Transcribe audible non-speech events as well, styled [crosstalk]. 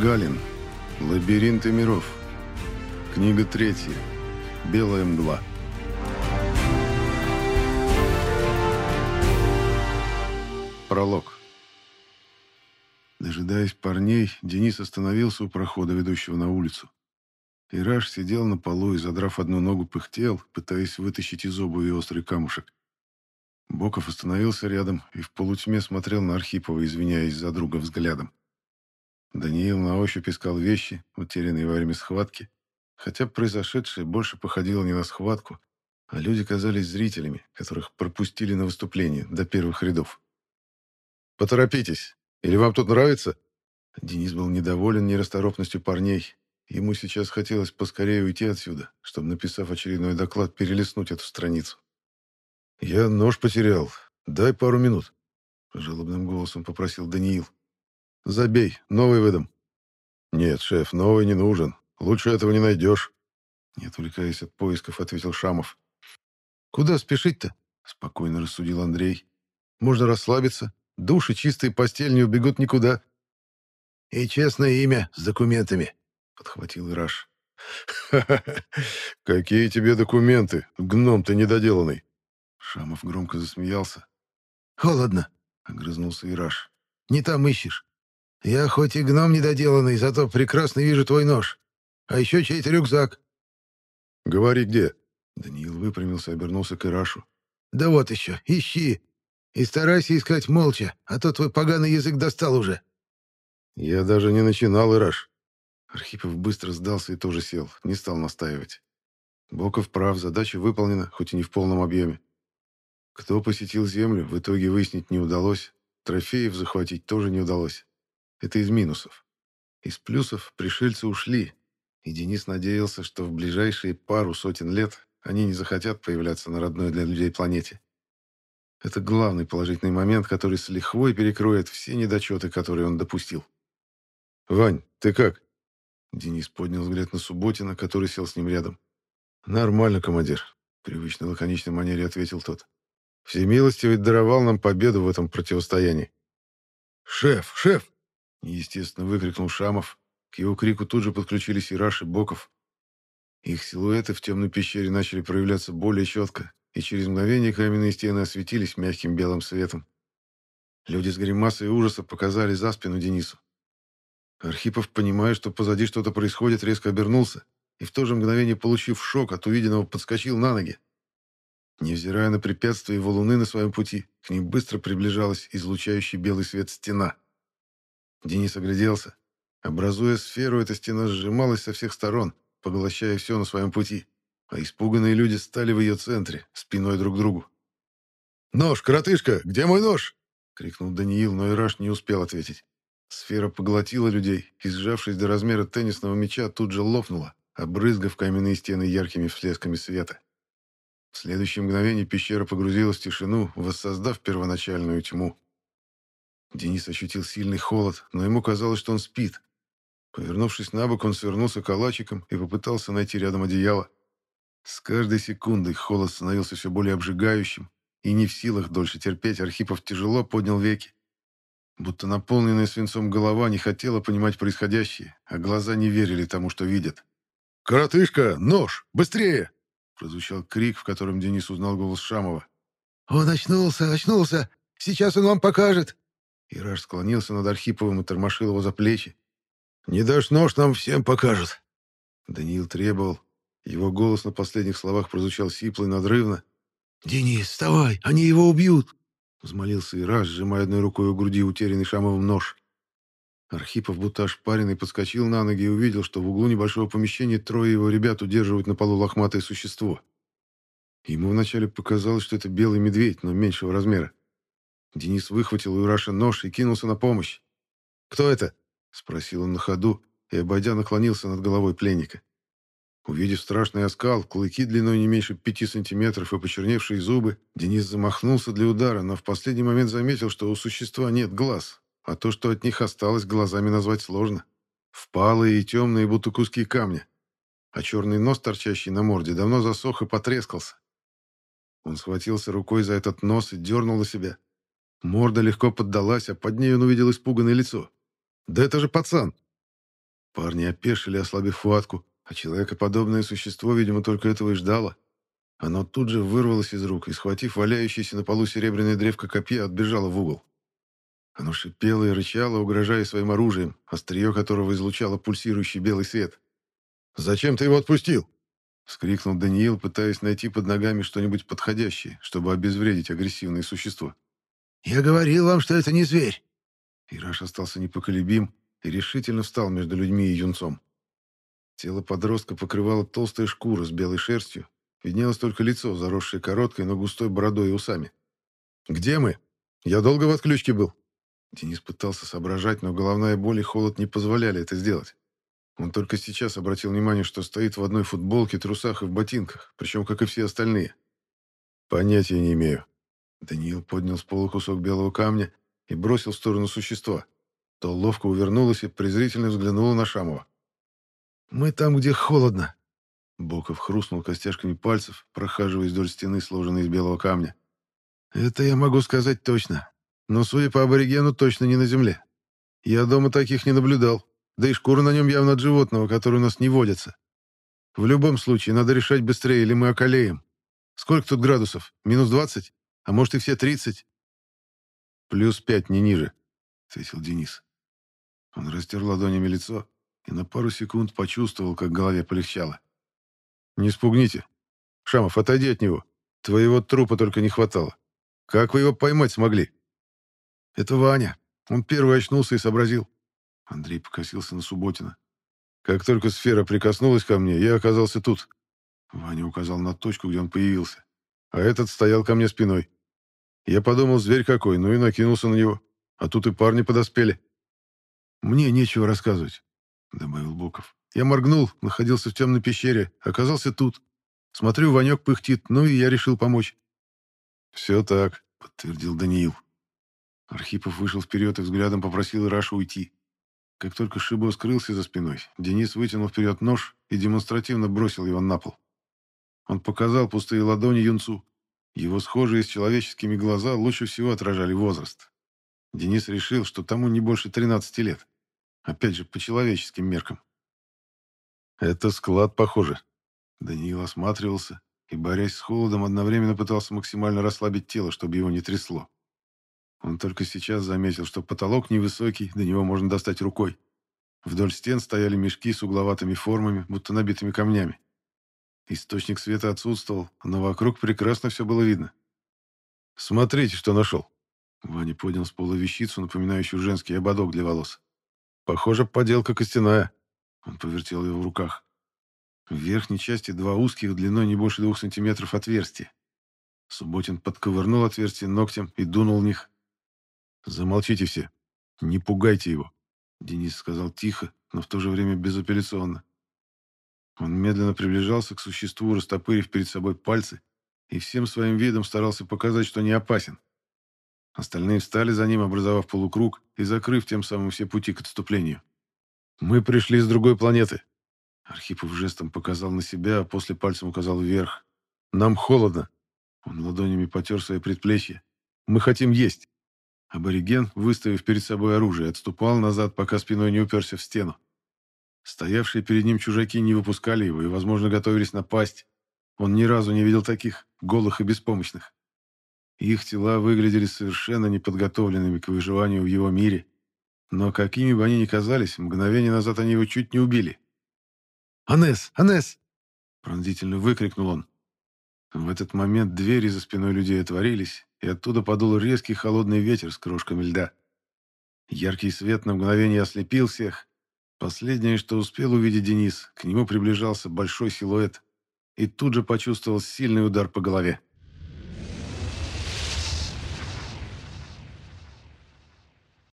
Галин. Лабиринты миров. Книга третья. Белая мгла. Пролог. Дожидаясь парней, Денис остановился у прохода, ведущего на улицу. Ираш сидел на полу и, задрав одну ногу, пыхтел, пытаясь вытащить из обуви острый камушек. Боков остановился рядом и в полутьме смотрел на Архипова, извиняясь за друга взглядом. Даниил на ощупь искал вещи, утерянные во время схватки, хотя произошедшее больше походило не на схватку, а люди казались зрителями, которых пропустили на выступление до первых рядов. «Поторопитесь! Или вам тут нравится?» Денис был недоволен нерасторопностью парней. Ему сейчас хотелось поскорее уйти отсюда, чтобы, написав очередной доклад, перелистнуть эту страницу. «Я нож потерял. Дай пару минут», — жалобным голосом попросил Даниил. Забей, новый выдам. Нет, шеф, новый не нужен. Лучше этого не найдешь. Не отвлекаясь от поисков, ответил Шамов. Куда спешить-то? Спокойно рассудил Андрей. Можно расслабиться. Души чистые постель не убегут никуда. И честное имя с документами, подхватил Ираш. «Ха-ха-ха! [laughs] Какие тебе документы, гном ты недоделанный!» Шамов громко засмеялся. «Холодно!» — огрызнулся Ираш. «Не там ищешь. Я хоть и гном недоделанный, зато прекрасно вижу твой нож. А еще чей-то рюкзак». «Говори, где?» Даниил выпрямился и обернулся к Ирашу. «Да вот еще, ищи. И старайся искать молча, а то твой поганый язык достал уже». «Я даже не начинал, Ираш». Архипов быстро сдался и тоже сел, не стал настаивать. Боков прав, задача выполнена, хоть и не в полном объеме. Кто посетил Землю, в итоге выяснить не удалось, трофеев захватить тоже не удалось. Это из минусов. Из плюсов пришельцы ушли, и Денис надеялся, что в ближайшие пару сотен лет они не захотят появляться на родной для людей планете. Это главный положительный момент, который с лихвой перекроет все недочеты, которые он допустил. «Вань, ты как?» Денис поднял взгляд на Субботина, который сел с ним рядом. «Нормально, командир», — привычно лаконичной манере ответил тот. «Всемилостивый даровал нам победу в этом противостоянии». «Шеф, шеф!» Естественно, выкрикнул Шамов. К его крику тут же подключились Ираш и Боков. Их силуэты в темной пещере начали проявляться более четко, и через мгновение каменные стены осветились мягким белым светом. Люди с гримасой ужаса показали за спину Денису. Архипов, понимая, что позади что-то происходит, резко обернулся и в то же мгновение, получив шок от увиденного, подскочил на ноги. Невзирая на препятствия и валуны на своем пути, к ним быстро приближалась излучающий белый свет стена. Денис огляделся. Образуя сферу, эта стена сжималась со всех сторон, поглощая все на своем пути, а испуганные люди стали в ее центре, спиной друг к другу. «Нож, коротышка, где мой нож?» — крикнул Даниил, но Ираш не успел ответить. Сфера поглотила людей и, сжавшись до размера теннисного мяча, тут же лопнула, обрызгав каменные стены яркими всплесками света. В следующее мгновение пещера погрузилась в тишину, воссоздав первоначальную тьму. Денис ощутил сильный холод, но ему казалось, что он спит. Повернувшись на бок, он свернулся калачиком и попытался найти рядом одеяло. С каждой секундой холод становился все более обжигающим, и не в силах дольше терпеть, Архипов тяжело поднял веки. Будто наполненная свинцом голова не хотела понимать происходящее, а глаза не верили тому, что видят. «Коротышка, нож! Быстрее!» прозвучал крик, в котором Денис узнал голос Шамова. «Он очнулся, очнулся! Сейчас он вам покажет!» Ираж склонился над Архиповым и тормошил его за плечи. «Не дашь нож, нам всем покажут!» Даниил требовал. Его голос на последних словах прозвучал сипло и надрывно. «Денис, вставай, они его убьют!» Взмолился Ираж, сжимая одной рукой у груди утерянный Шамовым нож. Архипов, будто ошпаренный, подскочил на ноги и увидел, что в углу небольшого помещения трое его ребят удерживают на полу лохматое существо. Ему вначале показалось, что это белый медведь, но меньшего размера. Денис выхватил у Ираша нож и кинулся на помощь. «Кто это?» — спросил он на ходу и, обойдя, наклонился над головой пленника. Увидев страшный оскал, клыки длиной не меньше пяти сантиметров и почерневшие зубы, Денис замахнулся для удара, но в последний момент заметил, что у существа нет глаз, а то, что от них осталось, глазами назвать сложно. Впалые и темные, будто куски камня. А черный нос, торчащий на морде, давно засох и потрескался. Он схватился рукой за этот нос и дернул на себя. Морда легко поддалась, а под ней он увидел испуганное лицо. «Да это же пацан!» Парни опешили, ослабив хватку, а человекоподобное существо, видимо, только этого и ждало. Оно тут же вырвалось из рук и, схватив валяющееся на полу серебряное древко копья, отбежало в угол. Оно шипело и рычало, угрожая своим оружием, острие которого излучало пульсирующий белый свет. «Зачем ты его отпустил?» — вскрикнул Даниил, пытаясь найти под ногами что-нибудь подходящее, чтобы обезвредить агрессивное существо. «Я говорил вам, что это не зверь!» Ираш остался непоколебим и решительно встал между людьми и юнцом. Тело подростка покрывало толстая шкура с белой шерстью, виднелось только лицо, заросшее короткой, но густой бородой и усами. «Где мы? Я долго в отключке был?» Денис пытался соображать, но головная боль и холод не позволяли это сделать. Он только сейчас обратил внимание, что стоит в одной футболке, трусах и в ботинках, причем как и все остальные. «Понятия не имею». Даниил поднял с пола кусок белого камня и бросил в сторону существа. То ловко увернулась и презрительно взглянула на Шамова. «Мы там, где холодно». Боков хрустнул костяшками пальцев, прохаживаясь вдоль стены, сложенной из белого камня. «Это я могу сказать точно. Но, судя по аборигену, точно не на земле. Я дома таких не наблюдал. Да и шкура на нем явно от животного, который у нас не водится. В любом случае, надо решать быстрее, или мы околеем. Сколько тут градусов? Минус двадцать? А может и все тридцать? Плюс пять, не ниже, — ответил Денис. Он растер ладонями лицо и на пару секунд почувствовал, как голове полегчало. «Не спугните. Шамов, отойди от него. Твоего трупа только не хватало. Как вы его поймать смогли?» «Это Ваня. Он первый очнулся и сообразил. Андрей покосился на Субботина. «Как только сфера прикоснулась ко мне, я оказался тут». Ваня указал на точку, где он появился. А этот стоял ко мне спиной. Я подумал, зверь какой, ну и накинулся на него. А тут и парни подоспели. «Мне нечего рассказывать», — добавил Боков. «Я моргнул, находился в темной пещере, оказался тут. Смотрю, Ванек пыхтит, ну и я решил помочь». «Все так», — подтвердил Даниил. Архипов вышел вперед и взглядом попросил Ирашу уйти. Как только Шибо скрылся за спиной, Денис вытянул вперед нож и демонстративно бросил его на пол. Он показал пустые ладони юнцу. Его схожие с человеческими глаза лучше всего отражали возраст. Денис решил, что тому не больше 13 лет. Опять же, по человеческим меркам. «Это склад, похоже». Даниил осматривался и, борясь с холодом, одновременно пытался максимально расслабить тело, чтобы его не трясло. Он только сейчас заметил, что потолок невысокий, до него можно достать рукой. Вдоль стен стояли мешки с угловатыми формами, будто набитыми камнями. Источник света отсутствовал, но вокруг прекрасно все было видно. «Смотрите, что нашел!» Ваня поднял с пола вещицу, напоминающую женский ободок для волос. «Похоже, поделка костяная». Он повертел его в руках. В верхней части два узких, длиной не больше двух сантиметров отверстия. Субботин подковырнул отверстие ногтем и дунул в них. «Замолчите все. Не пугайте его», — Денис сказал тихо, но в то же время безапелляционно. Он медленно приближался к существу, растопырив перед собой пальцы, и всем своим видом старался показать, что не опасен. Остальные встали за ним, образовав полукруг и закрыв тем самым все пути к отступлению. «Мы пришли с другой планеты», — Архипов жестом показал на себя, а после пальцем указал вверх. «Нам холодно». Он ладонями потер свои предплечья. «Мы хотим есть». Абориген, выставив перед собой оружие, отступал назад, пока спиной не уперся в стену. Стоявшие перед ним чужаки не выпускали его и, возможно, готовились напасть. Он ни разу не видел таких, голых и беспомощных. Их тела выглядели совершенно неподготовленными к выживанию в его мире. Но какими бы они ни казались, мгновение назад они его чуть не убили. «Анес! Анес!» Пронзительно выкрикнул он. В этот момент двери за спиной людей отворились, и оттуда подул резкий холодный ветер с крошками льда. Яркий свет на мгновение ослепил всех. Последнее, что успел увидеть Денис, к нему приближался большой силуэт и тут же почувствовал сильный удар по голове.